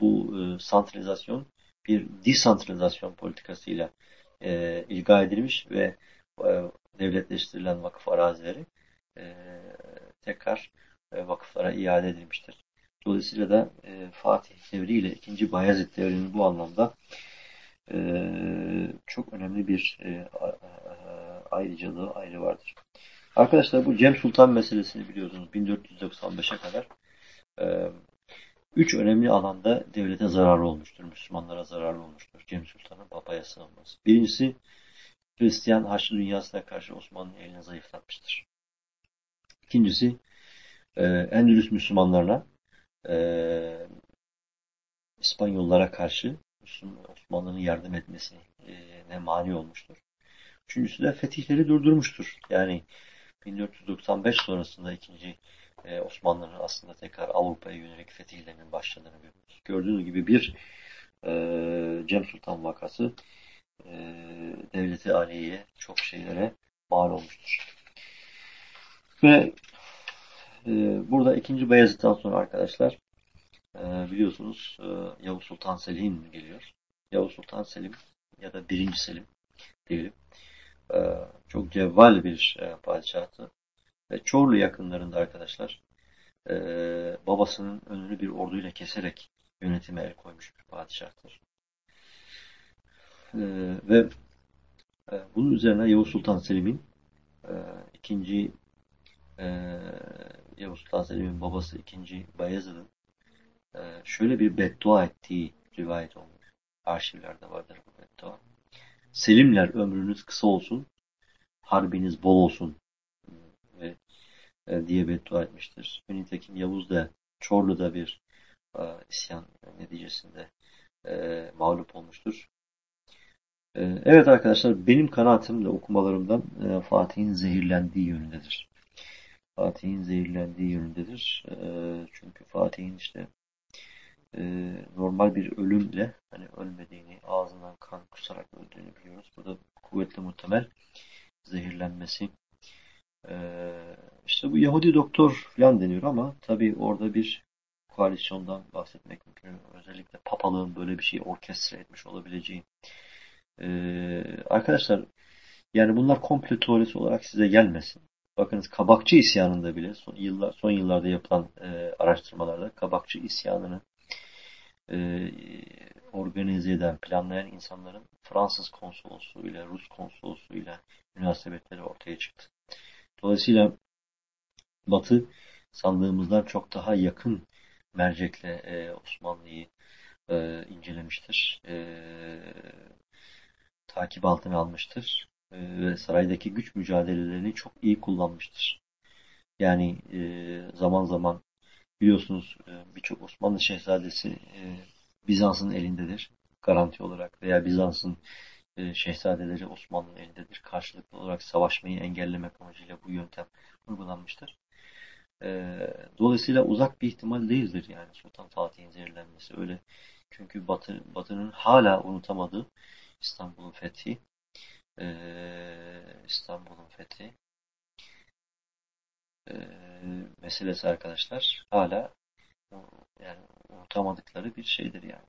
bu e, santralizasyon bir disantralizasyon politikasıyla e, ilga edilmiş ve e, devletleştirilen vakıf arazileri e, tekrar e, vakıflara iade edilmiştir. Dolayısıyla da e, Fatih devri ile 2. Bayezid devrinin bu anlamda e, çok önemli bir e, ayrıcalığı ayrı vardır. Arkadaşlar bu Cem Sultan meselesini biliyorsunuz 1495'e kadar e, üç önemli alanda devlete zararı olmuştur. Müslümanlara zararı olmuştur. Cem Sultan'ın papaya sığınması. Birincisi Hristiyan Haçlı dünyasına karşı Osmanlı'nın elini zayıflatmıştır. İkincisi e, Endülüs Müslümanlarına e, İspanyollara karşı Osmanlı'nın yardım etmesine e, mani olmuştur. Üçüncüsü de fetihleri durdurmuştur. Yani 1495 sonrasında ikinci e, Osmanlı'nın aslında tekrar Avrupa'ya yönelik fetihlerinin başladığını görüyoruz. Gördüğünüz gibi bir e, Cem Sultan vakası devleti Aliye'ye çok şeylere mal olmuştur. Ve burada ikinci Bayezid'den sonra arkadaşlar e, biliyorsunuz e, Yavuz Sultan Selim geliyor. Yavuz Sultan Selim ya da birinci Selim diyelim. E, çok cevval bir e, padişahtı. Ve Çorlu yakınlarında arkadaşlar e, babasının önünü bir orduyla keserek yönetime el koymuş bir padişahtır. E, ve bunun üzerine Yavuz Sultan Selim'in ikinci Yavuz Sultan Selim'in babası ikinci Bayezid'in şöyle bir beddua ettiği rivayet olmuş. Arşivlerde vardır bu beddua. Selimler ömrünüz kısa olsun, harbiniz bol olsun ve e, diye beddua etmiştir. Nitekim Yavuz da Çorlu'da bir e, isyan neticesinde e, mağlup olmuştur. E, evet arkadaşlar benim kanaatim de okumalarımdan e, Fatih'in zehirlendiği yönündedir. Fatih'in zehirlendiği yönündedir. Çünkü Fatih'in işte e, normal bir ölümle hani ölmediğini, ağzından kan kusarak öldüğünü biliyoruz. Burada kuvvetli muhtemel zehirlenmesi. E, işte bu Yahudi doktor falan deniyor ama tabii orada bir koalisyondan bahsetmek mümkün. Özellikle papalığın böyle bir şeyi orkestra etmiş olabileceği. Ee, arkadaşlar yani bunlar komple teorisi olarak size gelmesin. Bakınız Kabakçı isyanında bile son, yıllar, son yıllarda yapılan e, araştırmalarda Kabakçı isyanını e, organize eden, planlayan insanların Fransız konsolosu ile Rus konsolosu ile münasebetleri ortaya çıktı. Dolayısıyla Batı sandığımızdan çok daha yakın mercekle e, Osmanlı'yı e, incelemiştir. E, takip altına almıştır. E, ve saraydaki güç mücadelelerini çok iyi kullanmıştır. Yani e, zaman zaman biliyorsunuz e, birçok Osmanlı şehzadesi e, Bizans'ın elindedir garanti olarak veya Bizans'ın e, şehzadeleri Osmanlı'nın elindedir. Karşılıklı olarak savaşmayı engellemek amacıyla bu yöntem uygulanmıştır. dolayısıyla uzak bir ihtimal değildir yani Sultan Fatih'in zehirlenmesi öyle. Çünkü Batı, Batı'nın hala unutamadığı İstanbul'un fethi İstanbul'un fethi meselesi arkadaşlar hala yani unutamadıkları bir şeydir yani.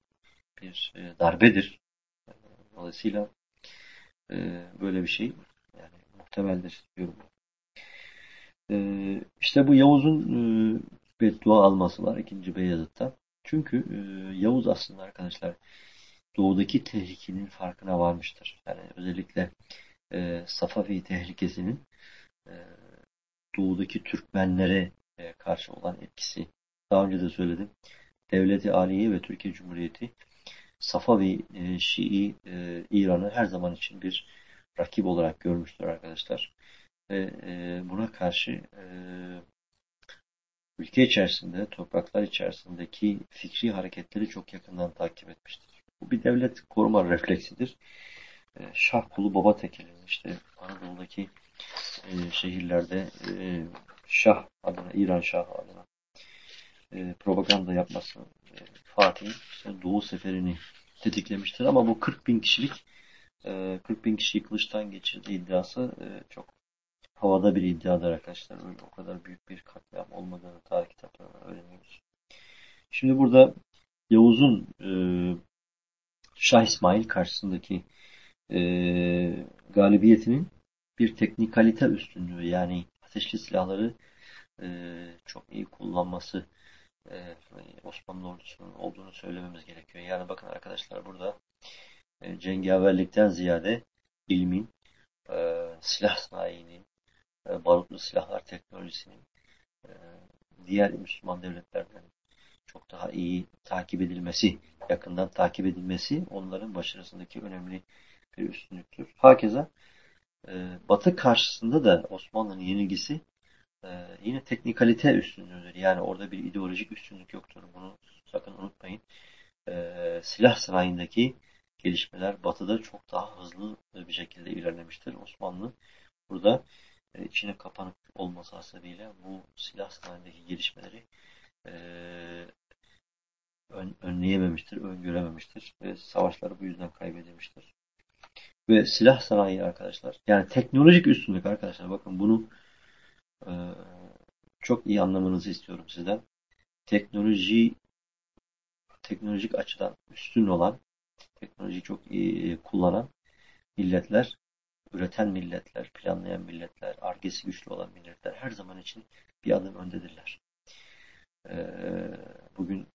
Bir darbedir. Dolayısıyla böyle bir şey yani muhtemeldir diyorum. Ee, işte bu Yavuz'un e, beddua alması var ikinci Beyazıt'ta. Çünkü e, Yavuz aslında arkadaşlar doğudaki tehlikenin farkına varmıştır. Yani özellikle e, Safavi tehlikesinin e, doğudaki Türkmenlere e, karşı olan etkisi. Daha önce de söyledim. Devleti Aliye ve Türkiye Cumhuriyeti Safavi e, Şii e, İran'ı her zaman için bir rakip olarak görmüştür arkadaşlar. Ve buna karşı ülke içerisinde, topraklar içerisindeki fikri hareketleri çok yakından takip etmiştir. Bu bir devlet koruma refleksidir. Şah kulu baba tekelinin işte Anadolu'daki e, şehirlerde e, Şah adına, İran Şah adına e, propaganda yapması e, Fatih'in işte Doğu seferini tetiklemiştir. Ama bu 40 bin kişilik e, 40 bin kişiyi kılıçtan geçirdiği iddiası e, çok havada bir iddiadır arkadaşlar. Öyle o kadar büyük bir katliam olmadığını tarih kitaplarından öğreniyoruz. Şimdi burada Yavuz'un e, Şah İsmail karşısındaki e, galibiyetinin bir teknikalite üstünlüğü yani ateşli silahları e, çok iyi kullanması e, Osmanlı ordusunun olduğunu söylememiz gerekiyor. Yani bakın arkadaşlar burada e, cengaverlikten ziyade ilmin, e, silah sanayinin, e, barutlu silahlar teknolojisinin e, diğer Müslüman devletlerden çok daha iyi takip edilmesi, yakından takip edilmesi onların başarısındaki önemli bir üstünlüktür. Hakeza e, Batı karşısında da Osmanlı'nın yenilgisi e, yine teknikalite üstünlüğüdür. Yani orada bir ideolojik üstünlük yoktur. Bunu sakın unutmayın. E, silah sanayindeki gelişmeler Batı'da çok daha hızlı bir şekilde ilerlemiştir. Osmanlı burada e, içine kapanık olması hasebiyle bu silah sanayindeki gelişmeleri e, ön, önleyememiştir, öngörememiştir ve savaşları bu yüzden kaybedilmiştir. Ve silah sanayi arkadaşlar, yani teknolojik üstünlük arkadaşlar bakın bunu e, çok iyi anlamanızı istiyorum sizden. Teknoloji teknolojik açıdan üstün olan, teknolojiyi çok iyi kullanan milletler üreten milletler, planlayan milletler, argesi güçlü olan milletler her zaman için bir adım öndedirler. Ee, bugün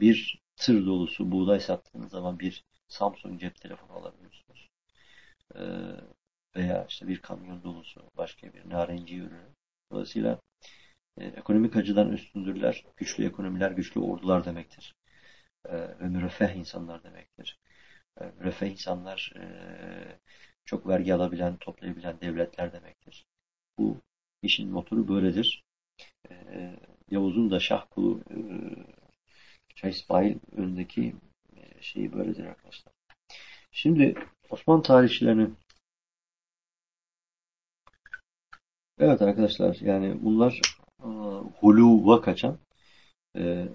bir tır dolusu buğday sattığınız zaman bir Samsung cep telefonu alabiliyorsunuz. Ee, veya işte bir kamyon dolusu başka bir narenci ürünü. Dolayısıyla e, ekonomik açıdan üstündürler. Güçlü ekonomiler, güçlü ordular demektir. E, ve müreffeh insanlar demektir. E, müreffeh insanlar e, çok vergi alabilen, toplayabilen devletler demektir. Bu işin motoru böyledir. Ee, Yavuz'un da şah kulu e, Şah İsmail önündeki şeyi böyledir arkadaşlar. Şimdi Osmanlı tarihçilerini Evet arkadaşlar yani bunlar e, huluva kaçan e, e,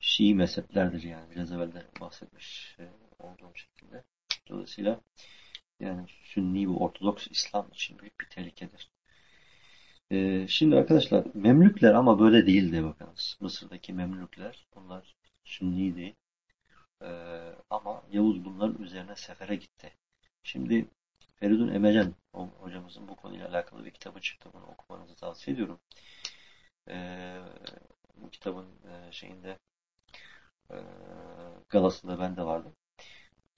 Şii mezheplerdir yani biraz evvel de bahsetmiş e, olduğum şekilde. Dolayısıyla yani Sünni ve Ortodoks İslam için büyük bir tehlikedir. Ee, şimdi arkadaşlar Memlükler ama böyle değildi bakınız. Mısır'daki Memlükler bunlar Sünniydi. Ee, ama Yavuz bunların üzerine sefere gitti. Şimdi Feridun Emecen hocamızın bu konuyla alakalı bir kitabı çıktı. Bunu okumanızı tavsiye ediyorum. Ee, bu kitabın e, şeyinde e, galasında ben de vardım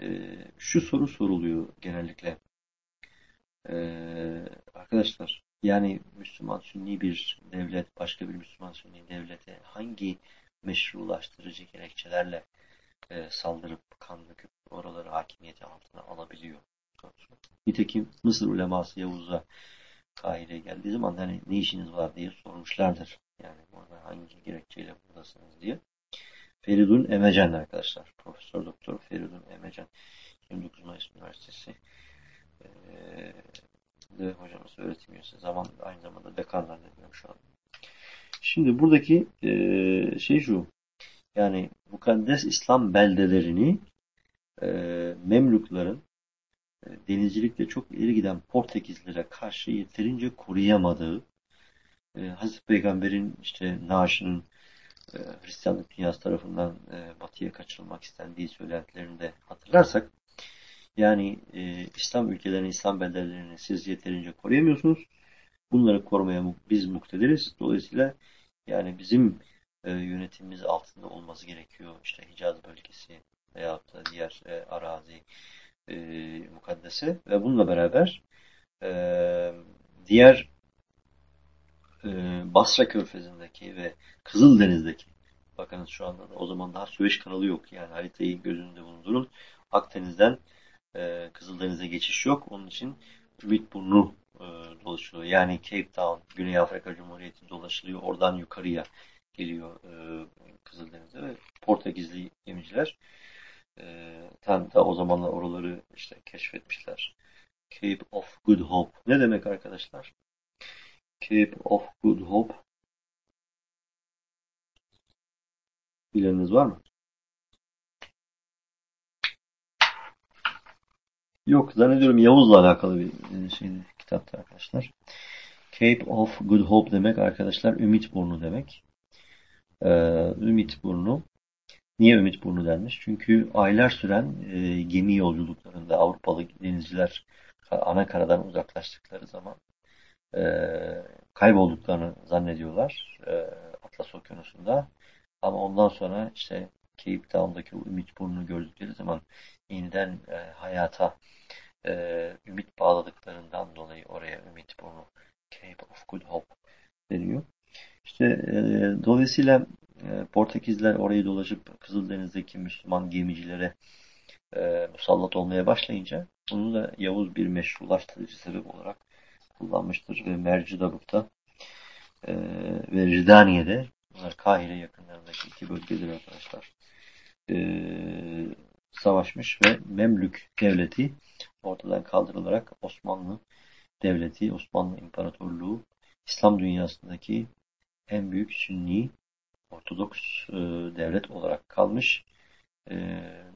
e, şu soru soruluyor genellikle. E, arkadaşlar yani Müslüman Sünni bir devlet başka bir Müslüman Sünni devlete hangi meşrulaştırıcı gerekçelerle e, saldırıp kan döküp oraları hakimiyeti altına alabiliyor? Nitekim Mısır uleması Yavuz'a Kahire'ye geldiği zaman hani ne işiniz var diye sormuşlardır. Yani burada hangi gerekçeyle buradasınız diye. Feridun Emecen arkadaşlar. Profesör Doktor Feridun Emecen. 29 Mayıs Üniversitesi ee, de hocamız öğretim üyesi. Zaman, aynı zamanda dekanlar deniyorum şu an. Şimdi buradaki e, şey şu. Yani mukaddes İslam beldelerini e, Memlukların e, denizcilikte çok ileri giden Portekizlere karşı yeterince koruyamadığı e, Hazreti Peygamber'in işte naaşının e, Hristiyanlık dünyası tarafından e, batıya kaçırılmak istendiği söylentilerini de hatırlarsak yani e, İslam ülkelerini, İslam beldelerini siz yeterince koruyamıyorsunuz. Bunları korumaya biz muktediriz. Dolayısıyla yani bizim e, yönetimimiz altında olması gerekiyor. İşte Hicaz bölgesi veyahut da diğer e, arazi e, mukaddese ve bununla beraber e, diğer e, Basra Körfezi'ndeki ve Kızıldeniz'deki bakınız şu anda da o zaman daha Süveyş kanalı yok. Yani haritayı gözünde bulundurun. Akdeniz'den e, Kızıldeniz'e geçiş yok. Onun için Ümitburnu e, dolaşılıyor. Yani Cape Town, Güney Afrika Cumhuriyeti dolaşılıyor. Oradan yukarıya geliyor e, Kızıldeniz'e ve Portekizli gemiciler e, tam da o zamanlar oraları işte keşfetmişler. Cape of Good Hope. Ne demek arkadaşlar? Cape of Good Hope. Bileniniz var mı? Yok zannediyorum Yavuz'la alakalı bir e, şeydi, kitaptı arkadaşlar. Cape of Good Hope demek arkadaşlar Ümit Burnu demek. Ee, Ümit Burnu. Niye Ümit Burnu denmiş? Çünkü aylar süren e, gemi yolculuklarında Avrupalı denizciler ana karadan uzaklaştıkları zaman e, kaybolduklarını zannediyorlar e, Atlas Okyanusu'nda. Ama ondan sonra işte Cape Town'daki Ümit Burnu'nu gördükleri zaman yeniden e, hayata e, ümit bağladıklarından dolayı oraya Ümit Burnu Cape of Good Hope deniyor. İşte e, dolayısıyla e, Portekizler orayı dolaşıp Kızıldeniz'deki Müslüman gemicilere e, musallat olmaya başlayınca bunu da Yavuz bir meşrulaştırıcı sebep olarak kullanmıştır ve Mercidabuk'ta e, ve Ridaniye'de bunlar Kahire yakınlarındaki iki bölgedir arkadaşlar e, savaşmış ve Memlük devleti ortadan kaldırılarak Osmanlı devleti, Osmanlı İmparatorluğu İslam dünyasındaki en büyük Sünni Ortodoks e, devlet olarak kalmış. E,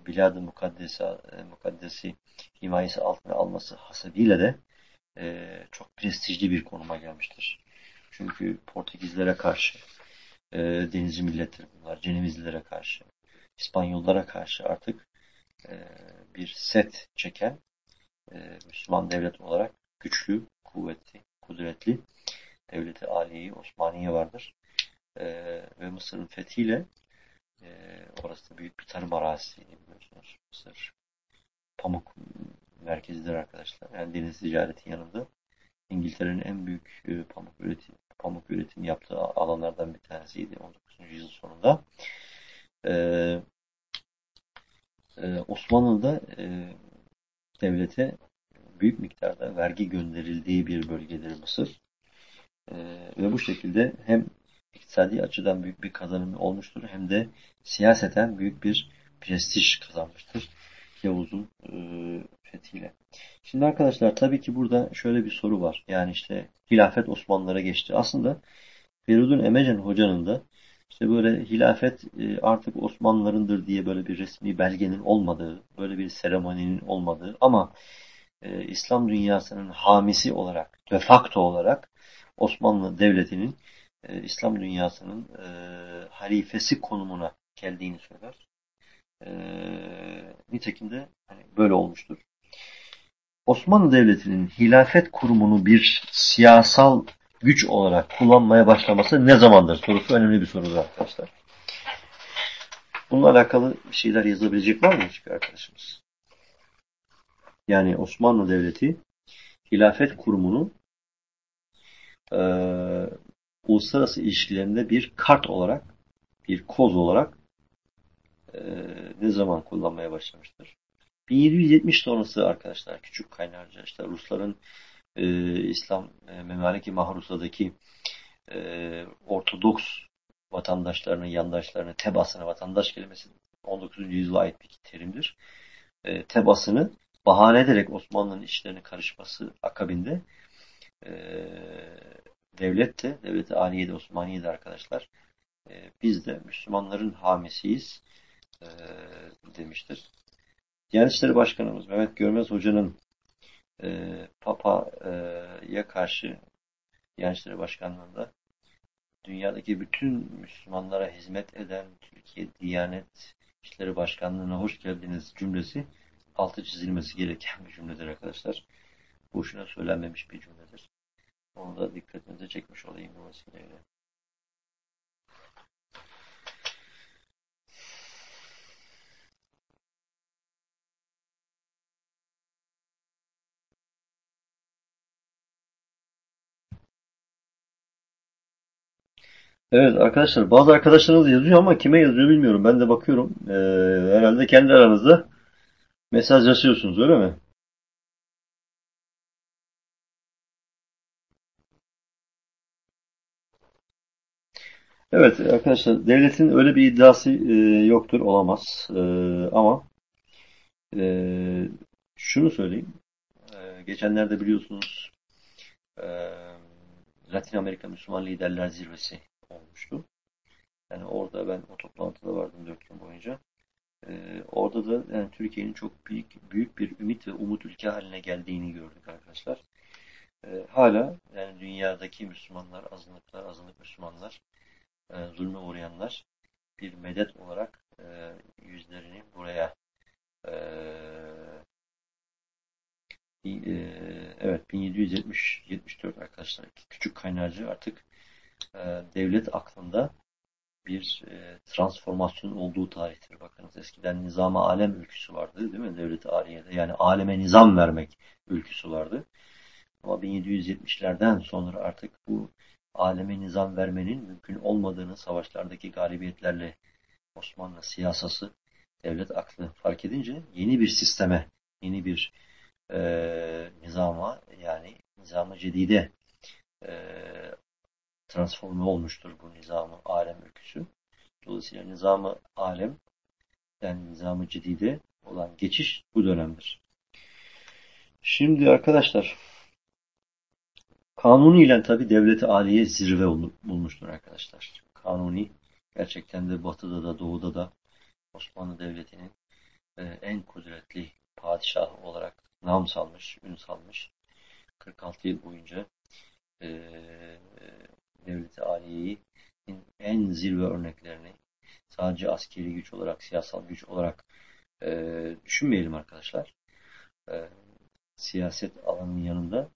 Bilad-ı Mukaddesi, e, Mukaddesi himayesi altına alması hasebiyle de e, çok prestijli bir konuma gelmiştir. Çünkü Portekizlere karşı, e, denizci milletler bunlar, Cenevizlilere karşı, İspanyollara karşı artık e, bir set çeken e, Müslüman devlet olarak güçlü, kuvvetli, kudretli devleti Aliye Osmaniye vardır. E, ve Mısır'ın fethiyle e, orası da büyük bir tarım arazisi biliyorsunuz. Mısır pamuk merkezidir arkadaşlar. Yani deniz ticareti yanında İngiltere'nin en büyük e, pamuk üretim pamuk üretim yaptığı alanlardan bir tanesiydi 19. yüzyıl sonunda. Ee, e, Osmanlı'da e, devlete büyük miktarda vergi gönderildiği bir bölgedir Mısır. E, ve bu şekilde hem iktisadi açıdan büyük bir kazanım olmuştur hem de siyaseten büyük bir prestij kazanmıştır Yavuz'un e, fethiyle. Şimdi arkadaşlar tabii ki burada şöyle bir soru var. Yani işte hilafet Osmanlılara geçti. Aslında Feridun Emecen hocanın da işte böyle hilafet e, artık Osmanlılarındır diye böyle bir resmi belgenin olmadığı, böyle bir seremoninin olmadığı ama e, İslam dünyasının hamisi olarak, de facto olarak Osmanlı Devleti'nin e, İslam dünyasının e, halifesi konumuna geldiğini söyler. E, nitekim de hani böyle olmuştur. Osmanlı Devleti'nin hilafet kurumunu bir siyasal güç olarak kullanmaya başlaması ne zamandır sorusu önemli bir sorudur arkadaşlar. Bununla alakalı bir şeyler yazabilecek var mı hiçbir arkadaşımız? Yani Osmanlı Devleti hilafet kurumunu e, uluslararası ilişkilerinde bir kart olarak, bir koz olarak e, ne zaman kullanmaya başlamıştır? 1770 sonrası arkadaşlar küçük kaynarca işte Rusların e, İslam e, Memaliki Mahrusa'daki e, Ortodoks vatandaşlarının, yandaşlarını, tebasını, vatandaş kelimesi 19. yüzyıla ait bir terimdir. E, tebasını bahane ederek Osmanlı'nın işlerine karışması akabinde e, devlet de, devlet-i Aliye'de, Osmaniye'de arkadaşlar e, biz de Müslümanların hamisiyiz e, demiştir. Diyanet İşleri Başkanımız Mehmet Görmez Hoca'nın e, Papa'ya karşı Diyanet İşleri Başkanlığı'nda dünyadaki bütün Müslümanlara hizmet eden Türkiye Diyanet İşleri Başkanlığı'na hoş geldiniz cümlesi altı çizilmesi gereken bir cümledir arkadaşlar. Boşuna söylenmemiş bir cümledir. Onu da dikkatinize çekmiş olayım bu vesileyle. Evet arkadaşlar bazı arkadaşlarınız yazıyor ama kime yazıyor bilmiyorum. Ben de bakıyorum. Ee, herhalde kendi aranızda mesajlaşıyorsunuz öyle mi? Evet arkadaşlar devletin öyle bir iddiası e, yoktur olamaz. E, ama e, şunu söyleyeyim. E, geçenlerde biliyorsunuz e, Latin Amerika Müslüman Liderler Zirvesi olmuştu. Yani orada ben o toplantıda vardım dört gün boyunca. Ee, orada da yani Türkiye'nin çok büyük büyük bir ümit ve umut ülke haline geldiğini gördük arkadaşlar. Ee, hala yani dünyadaki Müslümanlar, azınlıklar, azınlık Müslümanlar, e, zulme uğrayanlar bir medet olarak e, yüzlerini buraya e, e, evet 1770 74 arkadaşlar küçük kaynarcı artık e, devlet aklında bir e, transformasyon olduğu tarihtir. Bakınız eskiden nizama alem ülküsü vardı değil mi? Devlet-i. Yani aleme nizam vermek ülküsü vardı. Ama 1770'lerden sonra artık bu aleme nizam vermenin mümkün olmadığını savaşlardaki galibiyetlerle Osmanlı siyasası, devlet aklı fark edince yeni bir sisteme, yeni bir e, nizama yani nizamı cedide e, transforme olmuştur bu nizamı alem ülküsü. Dolayısıyla nizamı alem yani nizamı cedide olan geçiş bu dönemdir. Şimdi arkadaşlar Kanuni ile tabi devleti aliye zirve bulmuştur arkadaşlar. Kanuni gerçekten de batıda da doğuda da Osmanlı Devleti'nin e, en kudretli padişahı olarak nam salmış, ün salmış. 46 yıl boyunca e, devleti aliyeyi en zirve örneklerini sadece askeri güç olarak, siyasal güç olarak e, düşünmeyelim arkadaşlar. E, siyaset alanının yanında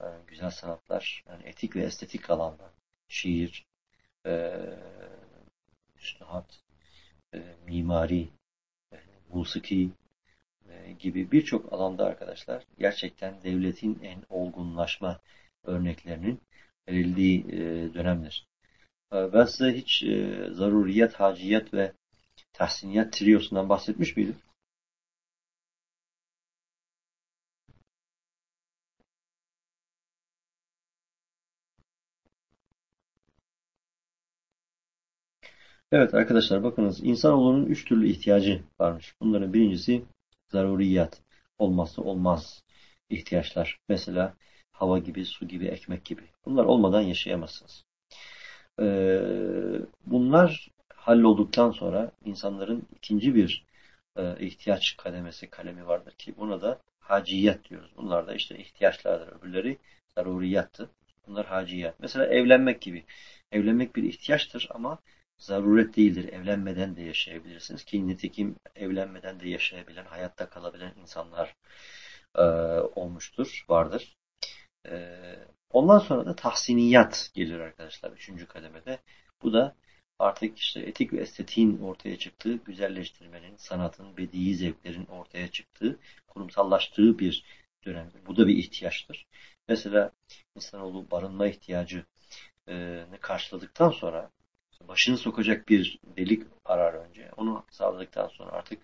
e, güzel sanatlar, yani etik ve estetik alanda şiir, e, üstühat, e, mimari, e, musiki e, gibi birçok alanda arkadaşlar gerçekten devletin en olgunlaşma örneklerinin verildiği e, dönemdir. Size hiç e, zaruriyet, haciyet ve tahsiniyet triosundan bahsetmiş miydim? Evet arkadaşlar bakınız insanoğlunun üç türlü ihtiyacı varmış. Bunların birincisi zaruriyat. Olmazsa olmaz ihtiyaçlar. Mesela hava gibi, su gibi, ekmek gibi. Bunlar olmadan yaşayamazsınız. Ee, bunlar hallolduktan sonra insanların ikinci bir e, ihtiyaç kademesi, kalemi vardır ki buna da haciyet diyoruz. Bunlar da işte ihtiyaçlardır. Öbürleri zaruriyattı. Bunlar haciyet. Mesela evlenmek gibi. Evlenmek bir ihtiyaçtır ama zaruret değildir. Evlenmeden de yaşayabilirsiniz ki nitekim evlenmeden de yaşayabilen, hayatta kalabilen insanlar e, olmuştur, vardır. Ee, ondan sonra da tahsiniyat gelir arkadaşlar üçüncü kademede. Bu da artık işte etik ve estetiğin ortaya çıktığı, güzelleştirmenin, sanatın, bedi'i zevklerin ortaya çıktığı, kurumsallaştığı bir dönemdir. Bu da bir ihtiyaçtır. Mesela insanoğlu barınma ihtiyacını karşıladıktan sonra başını sokacak bir delik arar önce. Onu sağladıktan sonra artık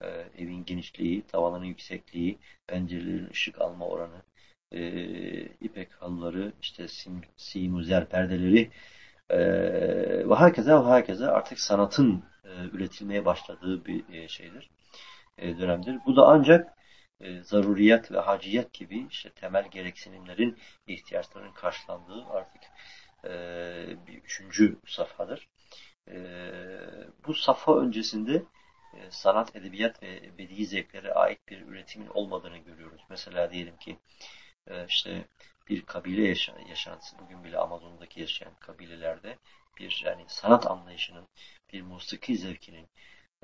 e, evin genişliği, tavanın yüksekliği, pencerelerin ışık alma oranı, e, ipek halıları, işte sim, simuzer perdeleri e, ve herkese ve herkese artık sanatın e, üretilmeye başladığı bir e, şeydir, e, dönemdir. Bu da ancak e, zaruriyet ve haciyet gibi işte temel gereksinimlerin, ihtiyaçların karşılandığı artık e, bir üçüncü safhadır. E, bu safha öncesinde e, sanat, edebiyat ve bedi zevklere ait bir üretimin olmadığını görüyoruz. Mesela diyelim ki işte bir kabile yaşantısı bugün bile Amazon'daki yaşayan kabilelerde bir yani sanat anlayışının, bir musiki zevkinin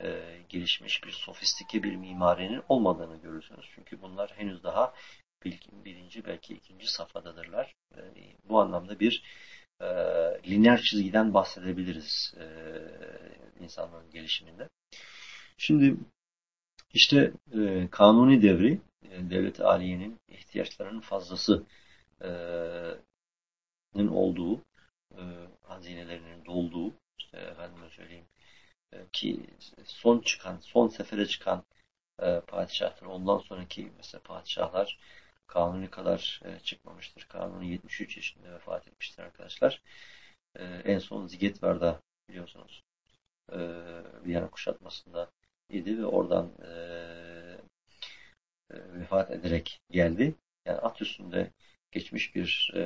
e, gelişmiş bir sofistike bir mimarinin olmadığını görürsünüz. Çünkü bunlar henüz daha birinci belki ikinci safhadadırlar. E, bu anlamda bir e, lineer çizgiden bahsedebiliriz e, insanlığın gelişiminde. Şimdi işte e, kanuni devri e, devlet aliyenin ihtiyaçlarının fazlası e, olduğu, e, hazinelerinin dolduğu, işte efendime söyleyeyim ki son çıkan, son sefere çıkan padişahlar, ondan sonraki mesela padişahlar Kanuni kadar çıkmamıştır. Kanuni 73 yaşında vefat etmiştir arkadaşlar. En son Zigetvar'da biliyorsunuz e, Viyana kuşatmasında idi ve oradan vefat ederek geldi. Yani at üstünde geçmiş bir e,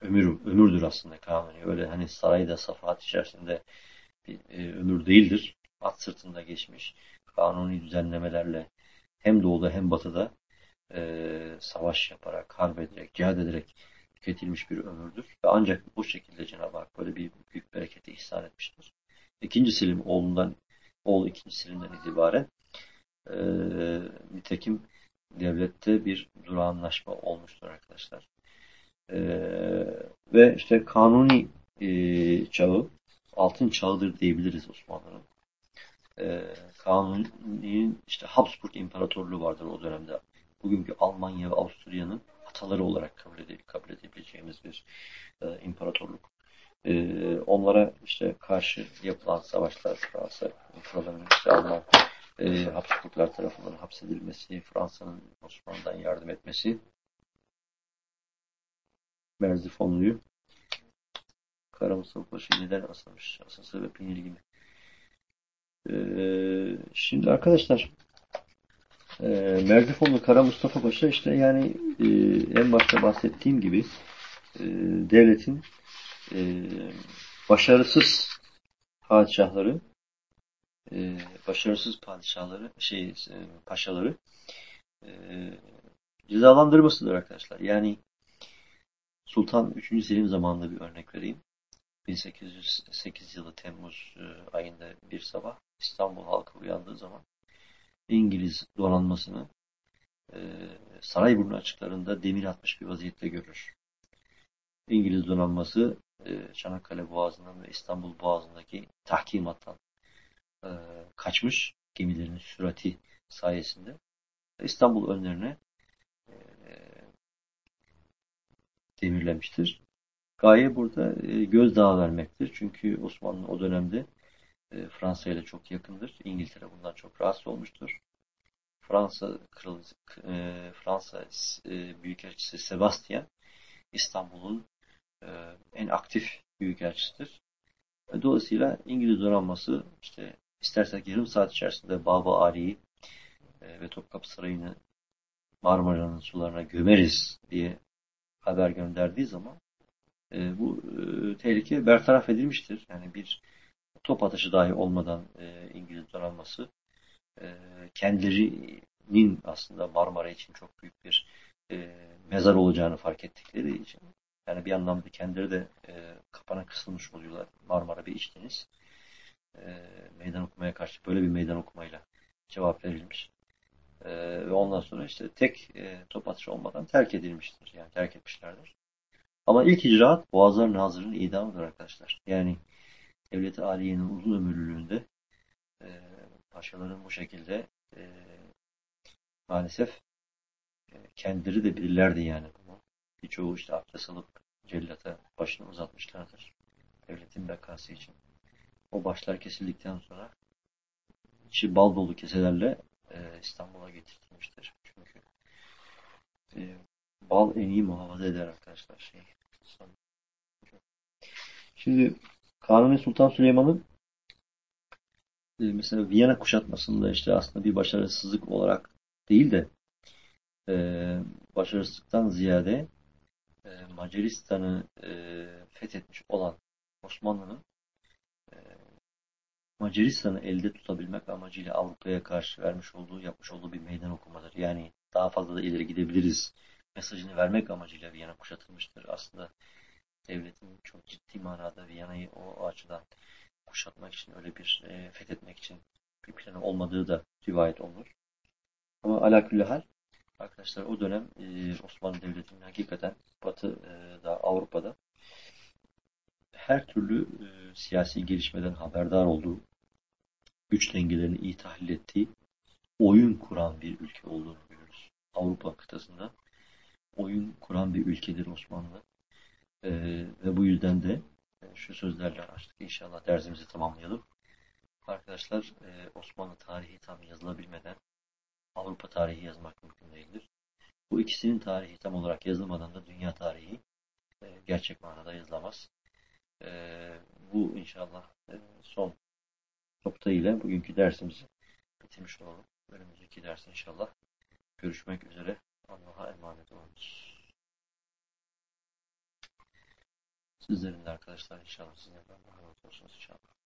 ömür ömürdür aslında Kanuni. Öyle hani sarayda safahat içerisinde bir e, ömür değildir. At sırtında geçmiş kanuni düzenlemelerle hem doğuda hem batıda e, savaş yaparak, harp ederek, cihad ederek tüketilmiş bir ömürdür. Ve ancak bu şekilde Cenab-ı Hak böyle bir büyük bereketi ihsan etmiştir. İkinci Selim oğlundan, oğul ikinci Selim'den itibaren e, nitekim devlette bir durağanlaşma olmuştur arkadaşlar. E, ve işte kanuni e, çağı, altın çağıdır diyebiliriz Osmanlı'nın. E, kanuninin işte Habsburg İmparatorluğu vardır o dönemde bugünkü Almanya ve Avusturya'nın ataları olarak kabul, ede, kabul edebileceğimiz bir e, imparatorluk. E, onlara işte karşı yapılan savaşlar Fransa, Fransa'nın işte Alman e, Habsburglar tarafından hapsedilmesi, Fransa'nın Osmanlı'dan yardım etmesi Merzifonlu'yu Kara Mustafa Paşa neden asamış? Asıl sebep ilgili. Ee, şimdi arkadaşlar e, Merzifonlu Kara Mustafa Paşa işte yani e, en başta bahsettiğim gibi e, devletin e, başarısız padişahları e, başarısız padişahları şey e, paşaları e, cezalandırmasıdır arkadaşlar. Yani Sultan 3. Selim zamanında bir örnek vereyim. 1808 yılı Temmuz ayında bir sabah İstanbul halkı uyandığı zaman İngiliz donanmasını e, Sarayburnu açıklarında demir atmış bir vaziyette görür. İngiliz donanması Çanakkale Boğazı'ndan ve İstanbul Boğazı'ndaki tahkimattan e, kaçmış gemilerin sürati sayesinde İstanbul önlerine e, demirlemiştir. Gaye burada e, gözdağı vermektir. Çünkü Osmanlı o dönemde e, Fransa ile çok yakındır. İngiltere bundan çok rahatsız olmuştur. Fransa Kralı, e, Fransa e, Büyükelçisi Sebastian İstanbul'un e, en aktif büyükelçisidir. Dolayısıyla İngiliz donanması işte istersek yarım saat içerisinde Baba Ali'yi e, ve Topkapı Sarayı'nı Marmara'nın sularına gömeriz diye haber gönderdiği zaman e, bu e, tehlike bertaraf edilmiştir. Yani bir top atışı dahi olmadan e, İngiliz donanması e, kendilerinin aslında Marmara için çok büyük bir e, mezar olacağını fark ettikleri için yani bir anlamda kendileri de e, kapana kısılmış oluyorlar. Marmara bir iç deniz. E, meydan okumaya karşı böyle bir meydan okumayla cevap verilmiş. E, ve ondan sonra işte tek e, top atışı olmadan terk edilmiştir. Yani terk etmişlerdir. Ama ilk icraat Boğazlar Nazırı'nın idamıdır arkadaşlar. Yani Devlet-i Aliye'nin uzun ömürlülüğünde e, paşaların bu şekilde e, maalesef e, kendileri de bilirlerdi yani bunu. Birçoğu işte abdest alıp cellata başını uzatmışlardır. Devletin bekası için. O başlar kesildikten sonra içi bal dolu keselerle e, İstanbul'a getirtilmiştir. Çünkü e, bal en iyi muhafaza eder arkadaşlar. Şey, Şimdi Kanuni Sultan Süleyman'ın e, mesela Viyana kuşatmasında işte aslında bir başarısızlık olarak değil de e, başarısızlıktan ziyade e, Macaristan'ı e, fethetmiş olan Osmanlı'nın Macaristan'ı elde tutabilmek amacıyla Avrupa'ya karşı vermiş olduğu, yapmış olduğu bir meydan okumadır. Yani daha fazla da ileri gidebiliriz mesajını vermek amacıyla Viyana kuşatılmıştır. Aslında devletin çok ciddi manada Viyana'yı o, açıdan kuşatmak için, öyle bir e, fethetmek için bir planı olmadığı da rivayet olunur. Ama alakülle hal Arkadaşlar o dönem e, Osmanlı Devleti'nin hakikaten Batı e, da Avrupa'da her türlü e, siyasi gelişmeden haberdar olduğu, güç dengelerini iyi tahlil ettiği, oyun kuran bir ülke olduğunu görüyoruz. Avrupa kıtasında oyun kuran bir ülkedir Osmanlı. E, ve bu yüzden de e, şu sözlerle açtık. İnşallah dersimizi tamamlayalım. Arkadaşlar e, Osmanlı tarihi tam yazılabilmeden Avrupa tarihi yazmak mümkün değildir. Bu ikisinin tarihi tam olarak yazılmadan da dünya tarihi e, gerçek manada yazılamaz. E, bu inşallah e, son nokta ile bugünkü dersimizi bitirmiş olalım. Önümüzdeki ders inşallah görüşmek üzere. Allah'a emanet olunuz. Sizlerin de arkadaşlar inşallah sizlerden emanet olsunuz inşallah.